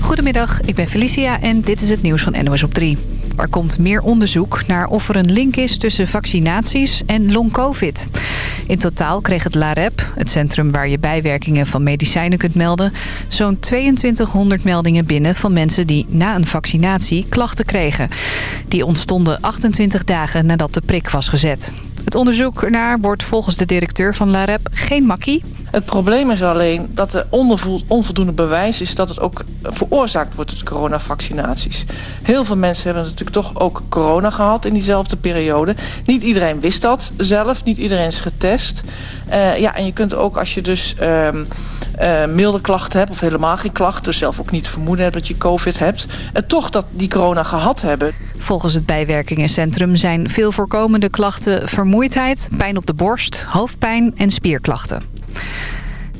Goedemiddag, ik ben Felicia en dit is het nieuws van NOS op 3. Er komt meer onderzoek naar of er een link is tussen vaccinaties en long-covid. In totaal kreeg het LAREP, het centrum waar je bijwerkingen van medicijnen kunt melden... zo'n 2200 meldingen binnen van mensen die na een vaccinatie klachten kregen. Die ontstonden 28 dagen nadat de prik was gezet. Het onderzoek ernaar wordt volgens de directeur van LAREP geen makkie... Het probleem is alleen dat er onvoldoende bewijs is dat het ook veroorzaakt wordt door coronavaccinaties. Heel veel mensen hebben natuurlijk toch ook corona gehad in diezelfde periode. Niet iedereen wist dat zelf, niet iedereen is getest. Uh, ja, en je kunt ook als je dus uh, uh, milde klachten hebt of helemaal geen klachten, dus zelf ook niet vermoeden hebt dat je covid hebt, en toch dat die corona gehad hebben. Volgens het bijwerkingencentrum zijn veel voorkomende klachten vermoeidheid, pijn op de borst, hoofdpijn en spierklachten.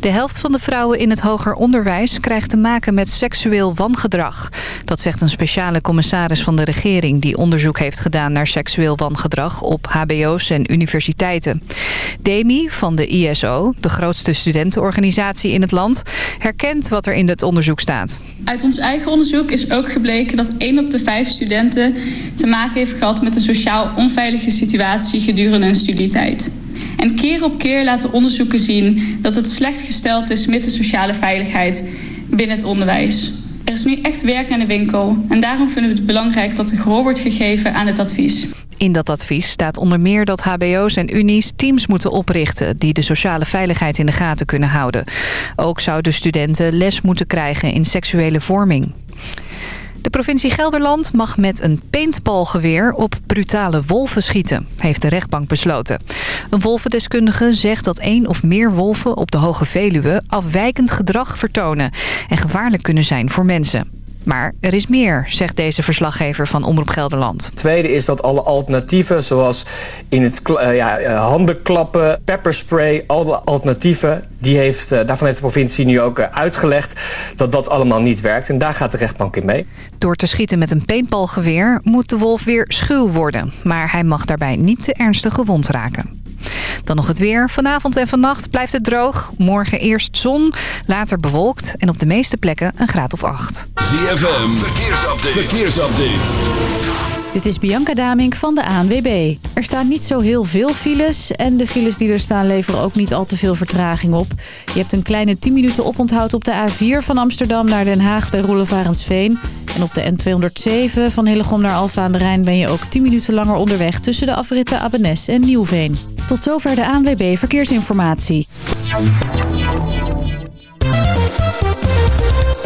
De helft van de vrouwen in het hoger onderwijs krijgt te maken met seksueel wangedrag. Dat zegt een speciale commissaris van de regering... die onderzoek heeft gedaan naar seksueel wangedrag op hbo's en universiteiten. Demi van de ISO, de grootste studentenorganisatie in het land... herkent wat er in het onderzoek staat. Uit ons eigen onderzoek is ook gebleken dat 1 op de 5 studenten... te maken heeft gehad met een sociaal onveilige situatie gedurende hun studietijd. En keer op keer laten onderzoeken zien dat het slecht gesteld is met de sociale veiligheid binnen het onderwijs. Er is nu echt werk aan de winkel en daarom vinden we het belangrijk dat er gehoor wordt gegeven aan het advies. In dat advies staat onder meer dat hbo's en unies teams moeten oprichten... die de sociale veiligheid in de gaten kunnen houden. Ook zouden studenten les moeten krijgen in seksuele vorming. De provincie Gelderland mag met een paintballgeweer op brutale wolven schieten, heeft de rechtbank besloten. Een wolvendeskundige zegt dat één of meer wolven op de Hoge Veluwe afwijkend gedrag vertonen en gevaarlijk kunnen zijn voor mensen. Maar er is meer, zegt deze verslaggever van Omroep Gelderland. Het tweede is dat alle alternatieven, zoals in het uh, ja, eh, handenklappen, pepperspray, alle alternatieven, die heeft, uh, daarvan heeft de provincie nu ook uitgelegd dat dat allemaal niet werkt. En daar gaat de rechtbank in mee. Door te schieten met een paintballgeweer moet de wolf weer schuw worden. Maar hij mag daarbij niet te ernstig gewond raken. Dan nog het weer. Vanavond en vannacht blijft het droog. Morgen eerst zon, later bewolkt en op de meeste plekken een graad of acht. ZFM, verkeersupdate. verkeersupdate. Dit is Bianca Damink van de ANWB. Er staan niet zo heel veel files en de files die er staan leveren ook niet al te veel vertraging op. Je hebt een kleine 10 minuten oponthoud op de A4 van Amsterdam naar Den Haag bij Roelevarensveen. En op de N207 van Hillegom naar Alfa aan de Rijn ben je ook 10 minuten langer onderweg tussen de afritten Abenes en Nieuwveen. Tot zover de ANWB Verkeersinformatie.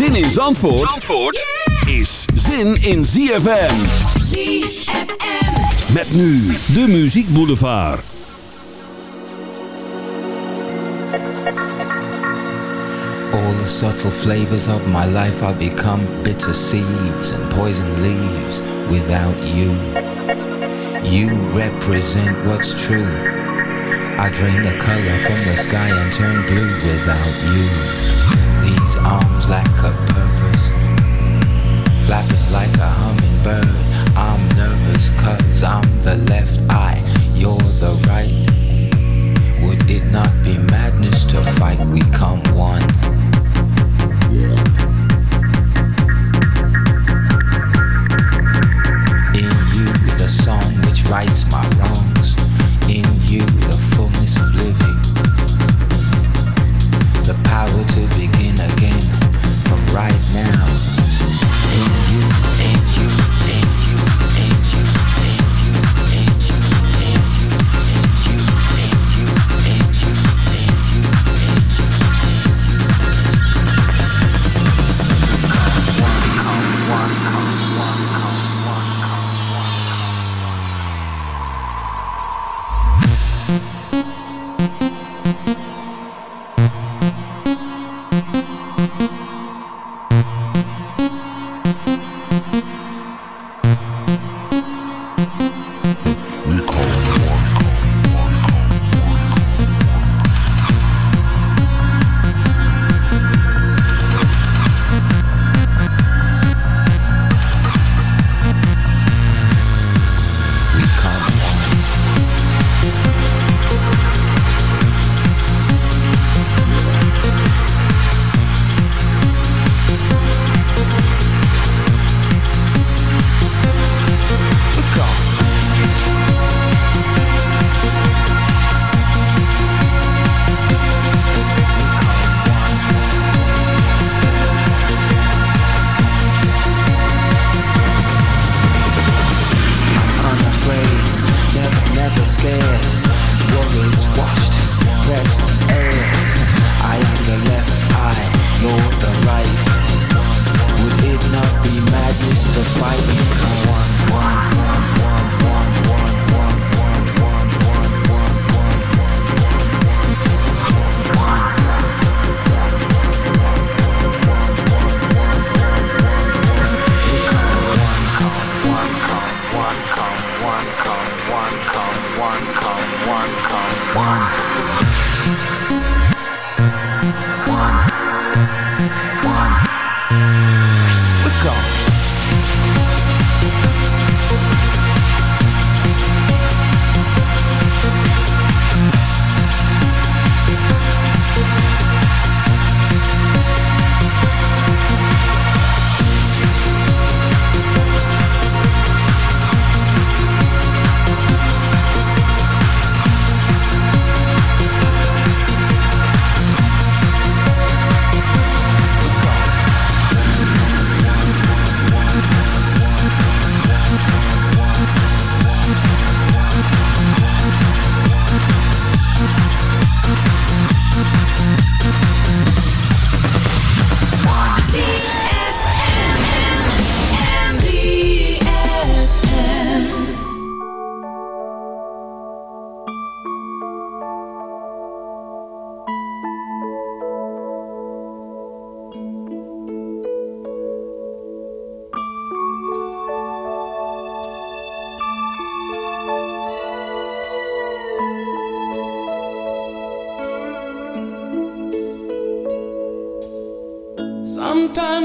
Zin in Zandvoort, Zandvoort is zin in ZFM. ZFM. Met nu de Muziek Boulevard. All the subtle flavors of my life are become bitter seeds and poison leaves without you. You represent what's true. I drain the color from the sky and turn blue without you. Arms lack a purpose, flapping like a hummingbird. I'm nervous cause I'm the left eye, you're the right. Would it not be madness to fight? We come one. In you, the song which rights my wrongs. In you, power to begin again from right now in you.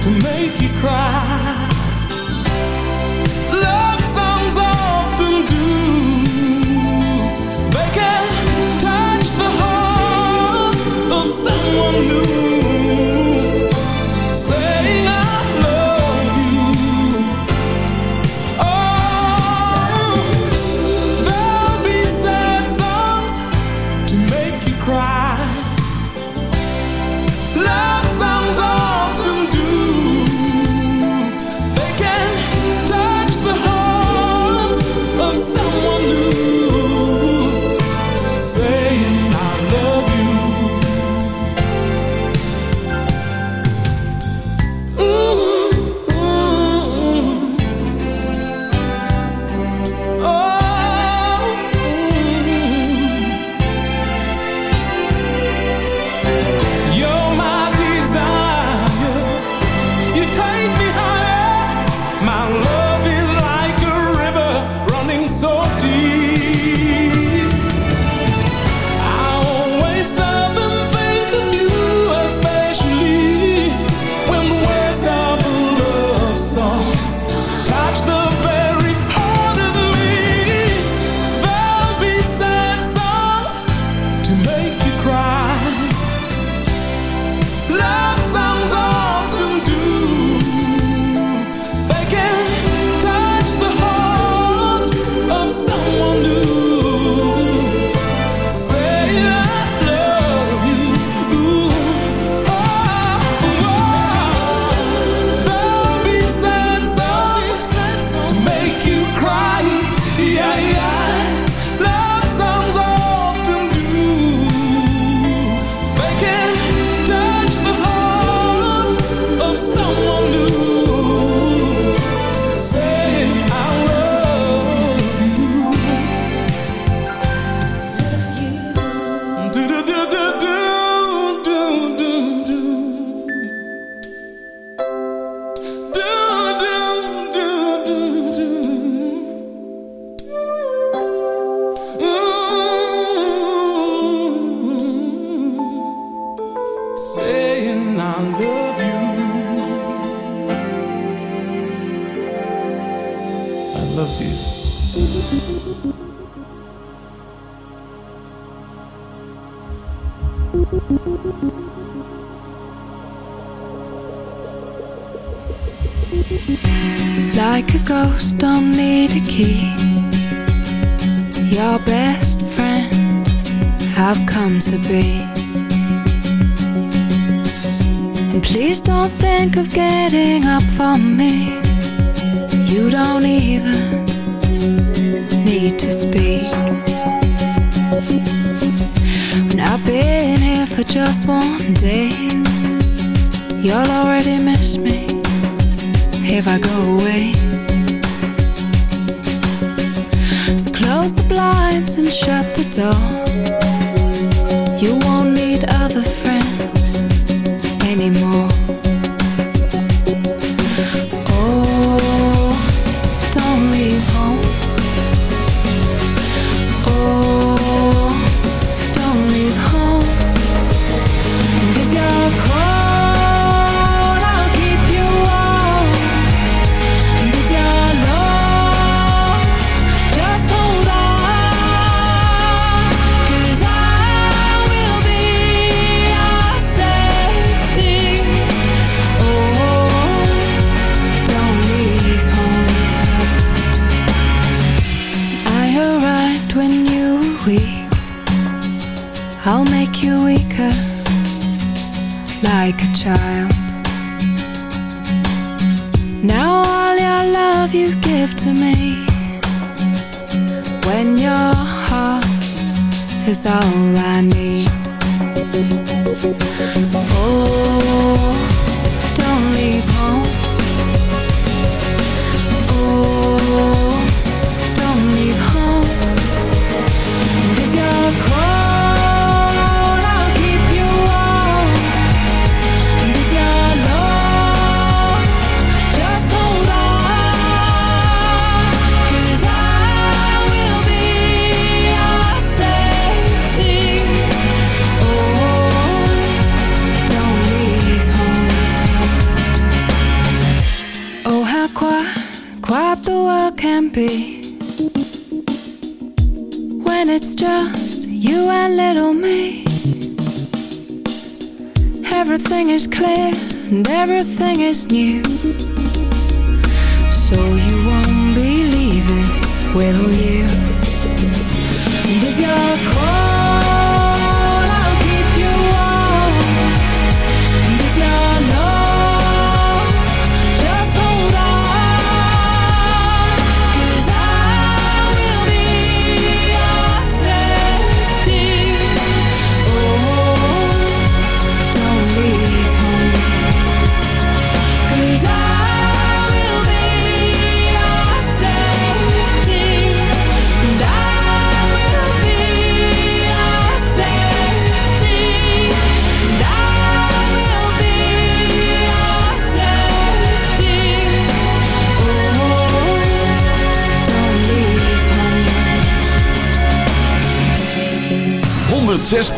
to make you cry.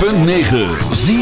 106.9 ZFN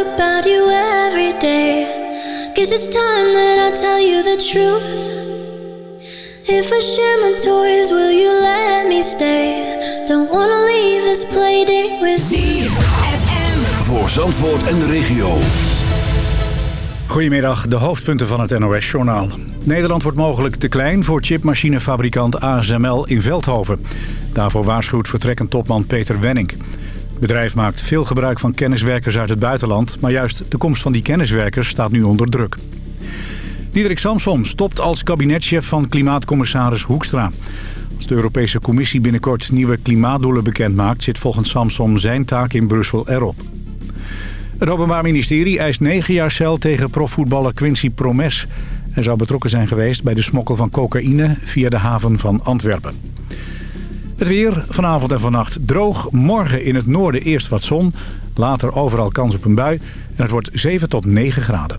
About you every day. Guess it's time that I tell you the truth. If I share my toys, will you let me stay? Don't wanna leave this play date with you. Voor Zandvoort en de regio. Goedemiddag, de hoofdpunten van het NOS-journaal. Nederland wordt mogelijk te klein voor chipmachinefabrikant ASML in Veldhoven. Daarvoor waarschuwt vertrekkend topman Peter Wenning. Het bedrijf maakt veel gebruik van kenniswerkers uit het buitenland... maar juist de komst van die kenniswerkers staat nu onder druk. Diederik Samsom stopt als kabinetchef van klimaatcommissaris Hoekstra. Als de Europese Commissie binnenkort nieuwe klimaatdoelen bekendmaakt... zit volgens Samsom zijn taak in Brussel erop. Het Openbaar Ministerie eist negen jaar cel tegen profvoetballer Quincy Promes. Hij zou betrokken zijn geweest bij de smokkel van cocaïne via de haven van Antwerpen. Het weer, vanavond en vannacht droog. Morgen in het noorden eerst wat zon. Later overal kans op een bui. En het wordt 7 tot 9 graden.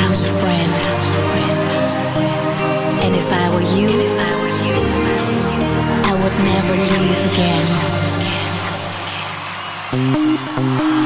who's a friend. And if I were you, I would never leave again.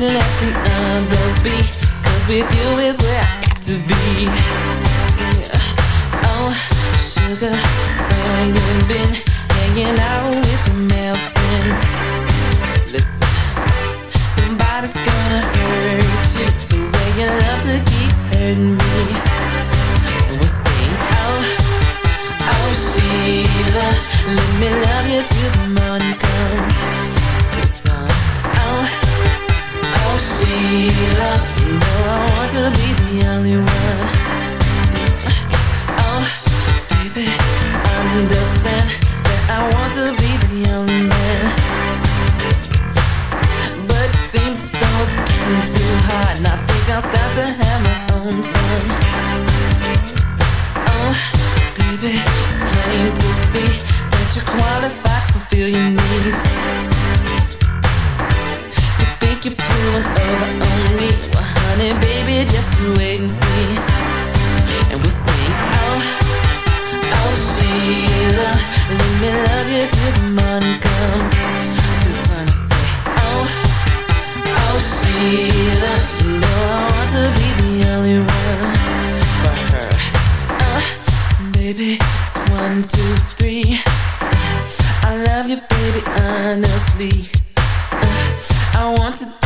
You let the others be? 'Cause with you is where I got to be. Yeah. Oh, sugar, where you been? Hanging out with the male friends. Listen, somebody's gonna hurt you the way you love to keep hurting me. We'll sing, oh. Oh Sheila, let me love you till the morning comes. Sing song. Oh, Sheila, you know I want to be the only one. Oh, baby, understand that I want to be the only man. But getting too hard, and I think I'll start to have my own fun. Oh, baby, it's plain to see that you're qualified to fulfill your needs. Honey, baby, just you wait and see. And sing, oh, oh, Sheila, let me love you till the morning oh, oh, Sheila, you know I want to be the only one for her. Uh, baby, it's one, two, three. I love you, baby, honestly. Uh, I want to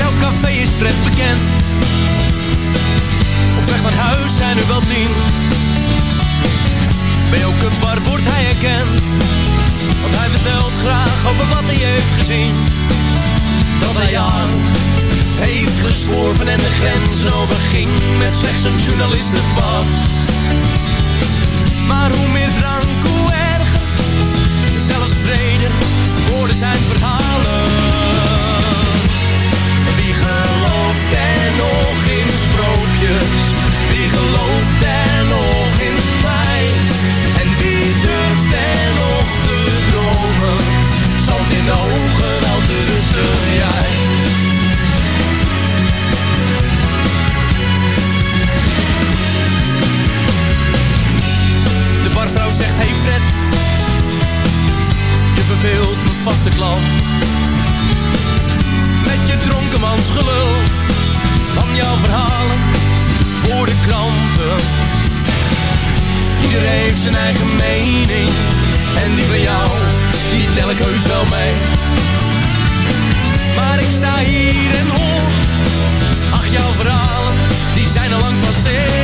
elk café is Fred bekend. Op weg naar huis zijn er wel tien. Bij elke bar wordt hij erkend, Want hij vertelt graag over wat hij heeft gezien. Dat hij aan heeft gesworven en de grenzen overging. Met slechts een journalistenpas. Maar hoe meer drank, hoe erger. Zelfs vrede, woorden zijn verhalen. nog in sprookjes, wie gelooft er nog in mij? En wie durft er nog te dromen? Zand in de ogen, al dus de tel ik heus wel mee. Maar ik sta hier en hoor, ach jouw verhalen, die zijn al lang passé.